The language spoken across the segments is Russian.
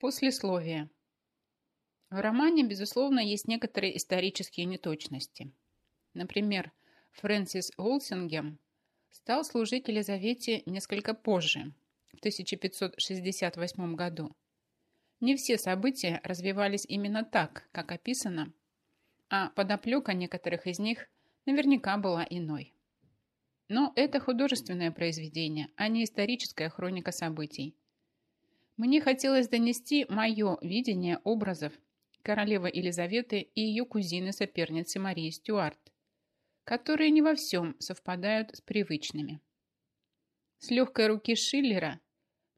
Послесловие. В романе, безусловно, есть некоторые исторические неточности. Например, Фрэнсис Уолсингем стал служить Елизавете несколько позже, в 1568 году. Не все события развивались именно так, как описано, а подоплека некоторых из них наверняка была иной. Но это художественное произведение, а не историческая хроника событий. Мне хотелось донести мое видение образов королевы Елизаветы и ее кузины-соперницы Марии Стюарт, которые не во всем совпадают с привычными. С легкой руки Шиллера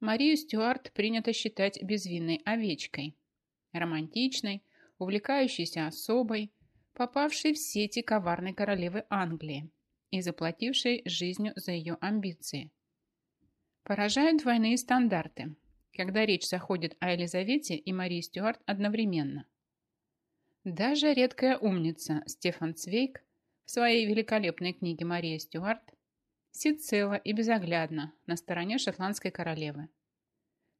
Марию Стюарт принято считать безвинной овечкой, романтичной, увлекающейся особой, попавшей в сети коварной королевы Англии и заплатившей жизнью за ее амбиции. Поражают двойные стандарты, когда речь заходит о Елизавете и Марии Стюарт одновременно. Даже редкая умница Стефан Цвейк в своей великолепной книге «Мария Стюарт» всецело и безоглядно на стороне шотландской королевы.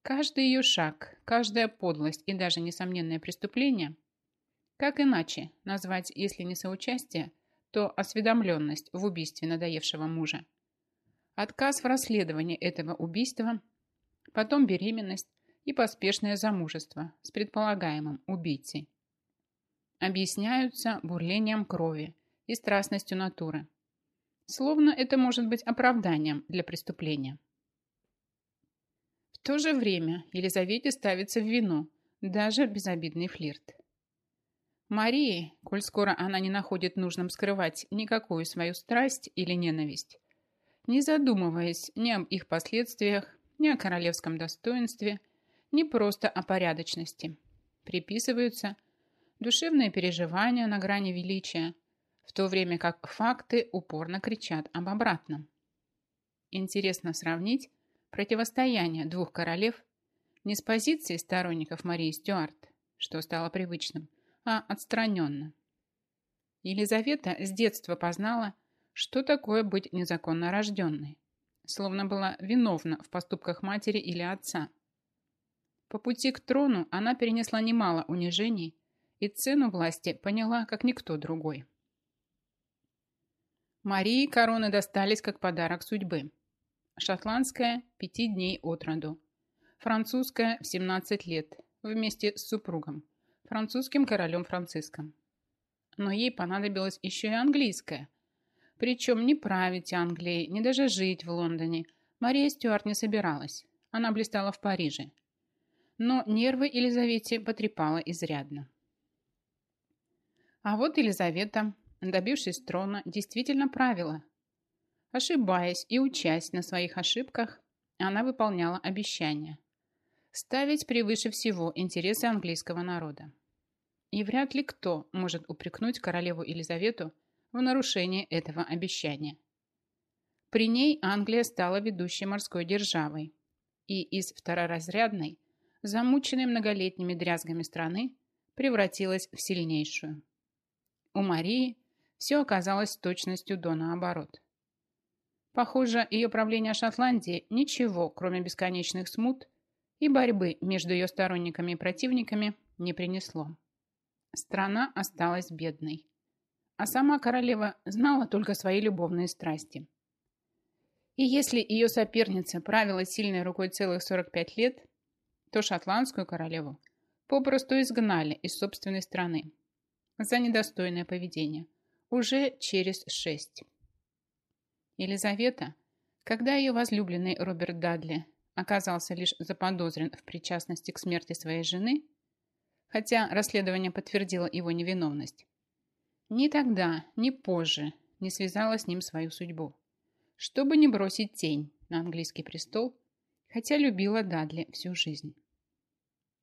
Каждый ее шаг, каждая подлость и даже несомненное преступление, как иначе назвать, если не соучастие, то осведомленность в убийстве надоевшего мужа, отказ в расследовании этого убийства потом беременность и поспешное замужество с предполагаемым убийцей. Объясняются бурлением крови и страстностью натуры. Словно это может быть оправданием для преступления. В то же время Елизавете ставится в вину даже безобидный флирт. Марии, коль скоро она не находит нужным скрывать никакую свою страсть или ненависть, не задумываясь ни об их последствиях, ни о королевском достоинстве, ни просто о порядочности. Приписываются душевные переживания на грани величия, в то время как факты упорно кричат об обратном. Интересно сравнить противостояние двух королев не с позиции сторонников Марии Стюарт, что стало привычным, а отстраненно. Елизавета с детства познала, что такое быть незаконно рожденной словно была виновна в поступках матери или отца. По пути к трону она перенесла немало унижений и цену власти поняла, как никто другой. Марии короны достались как подарок судьбы. Шотландская – пяти дней от роду. Французская – в 17 лет, вместе с супругом, французским королем Франциском. Но ей понадобилась еще и английская – причем не править Англией, не даже жить в Лондоне. Мария Стюарт не собиралась. Она блистала в Париже. Но нервы Елизавете потрепала изрядно. А вот Елизавета, добившись трона, действительно правила. Ошибаясь и учась на своих ошибках, она выполняла обещания. Ставить превыше всего интересы английского народа. И вряд ли кто может упрекнуть королеву Елизавету в нарушении этого обещания. При ней Англия стала ведущей морской державой и из второразрядной, замученной многолетними дрязгами страны, превратилась в сильнейшую. У Марии все оказалось с точностью до наоборот. Похоже, ее правление Шотландии ничего, кроме бесконечных смут и борьбы между ее сторонниками и противниками, не принесло. Страна осталась бедной а сама королева знала только свои любовные страсти. И если ее соперница правила сильной рукой целых 45 лет, то шотландскую королеву попросту изгнали из собственной страны за недостойное поведение уже через шесть. Елизавета, когда ее возлюбленный Роберт Дадли оказался лишь заподозрен в причастности к смерти своей жены, хотя расследование подтвердило его невиновность, ни тогда, ни позже не связала с ним свою судьбу, чтобы не бросить тень на английский престол, хотя любила Дадли всю жизнь.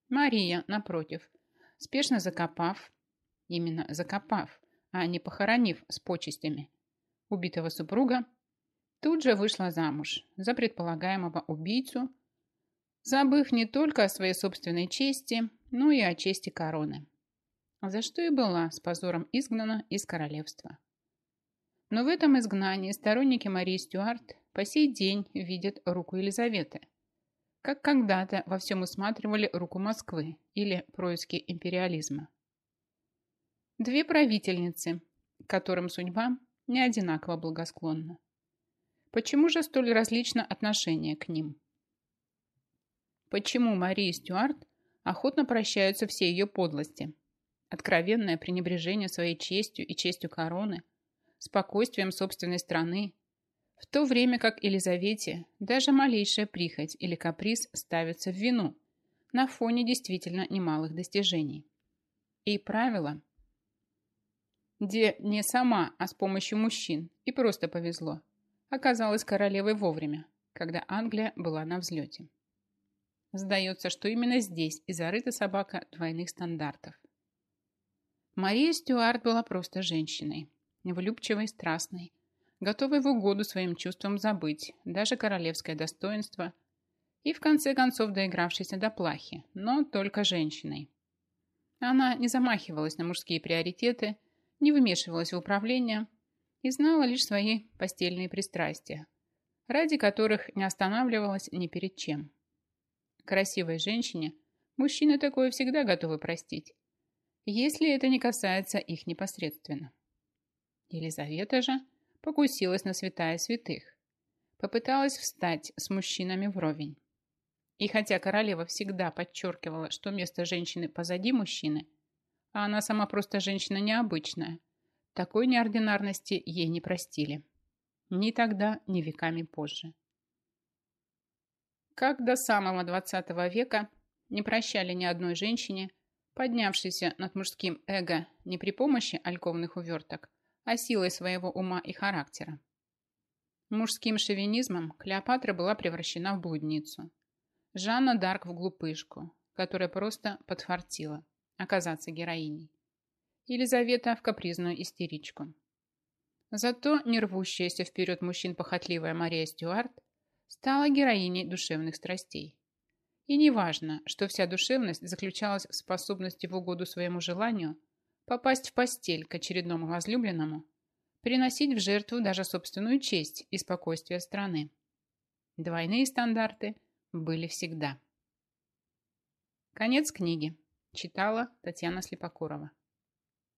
Мария, напротив, спешно закопав, именно закопав, а не похоронив с почестями убитого супруга, тут же вышла замуж за предполагаемого убийцу, забыв не только о своей собственной чести, но и о чести короны за что и была с позором изгнана из королевства. Но в этом изгнании сторонники Марии Стюарт по сей день видят руку Елизаветы, как когда-то во всем усматривали руку Москвы или происки империализма. Две правительницы, которым судьба не одинаково благосклонна. Почему же столь различно отношение к ним? Почему Марии Стюарт охотно прощаются все ее подлости? Откровенное пренебрежение своей честью и честью короны, спокойствием собственной страны, в то время как Елизавете даже малейшая прихоть или каприз ставится в вину на фоне действительно немалых достижений. И правило, где не сама, а с помощью мужчин, и просто повезло, оказалась королевой вовремя, когда Англия была на взлете. Сдается, что именно здесь и зарыта собака двойных стандартов. Мария Стюарт была просто женщиной, влюбчивой, страстной, готовой в угоду своим чувствам забыть даже королевское достоинство и в конце концов доигравшейся до плахи, но только женщиной. Она не замахивалась на мужские приоритеты, не вмешивалась в управление и знала лишь свои постельные пристрастия, ради которых не останавливалась ни перед чем. Красивой женщине мужчины такое всегда готовы простить, если это не касается их непосредственно. Елизавета же – покусилась на святая святых. Попыталась встать с мужчинами вровень. И хотя королева всегда подчеркивала, что место женщины позади мужчины, а она сама просто женщина необычная, такой неординарности ей не простили. Ни тогда, ни веками позже. Как до самого 20 века не прощали ни одной женщине, поднявшейся над мужским эго не при помощи альковных уверток, а силой своего ума и характера. Мужским шовинизмом Клеопатра была превращена в блудницу. Жанна Дарк в глупышку, которая просто подфартила оказаться героиней. Елизавета в капризную истеричку. Зато не рвущаяся вперед мужчин похотливая Мария Стюарт стала героиней душевных страстей. И неважно, что вся душевность заключалась в способности в угоду своему желанию попасть в постель к очередному возлюбленному, приносить в жертву даже собственную честь и спокойствие страны. Двойные стандарты были всегда. Конец книги. Читала Татьяна Слепокурова.